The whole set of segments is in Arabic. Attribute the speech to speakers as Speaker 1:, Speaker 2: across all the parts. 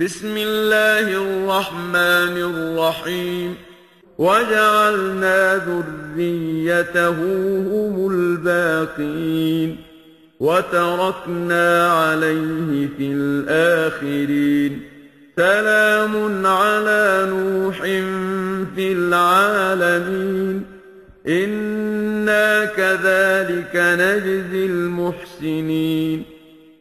Speaker 1: بسم الله الرحمن الرحيم. وجعلنا ذريته هم الباقين. وتركنا عليه في الآخرين. سلام على نوح في العالمين. إنا كذلك نجزي المحسنين.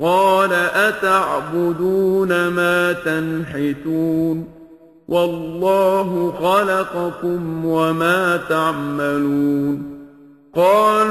Speaker 1: قال أتعبدون ما تنحتون والله خلقكم وما تعملون قالوا